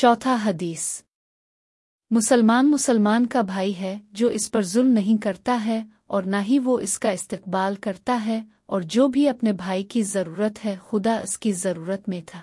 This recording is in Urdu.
چوتھا حدیث۔ مسلمان مسلمان کا بھائی ہے جو اس پر ظلم نہیں کرتا ہے اور نہ ہی وہ اس کا استقبال کرتا ہے اور جو بھی اپنے بھائی کی ضرورت ہے خدا اس کی ضرورت میں تھا۔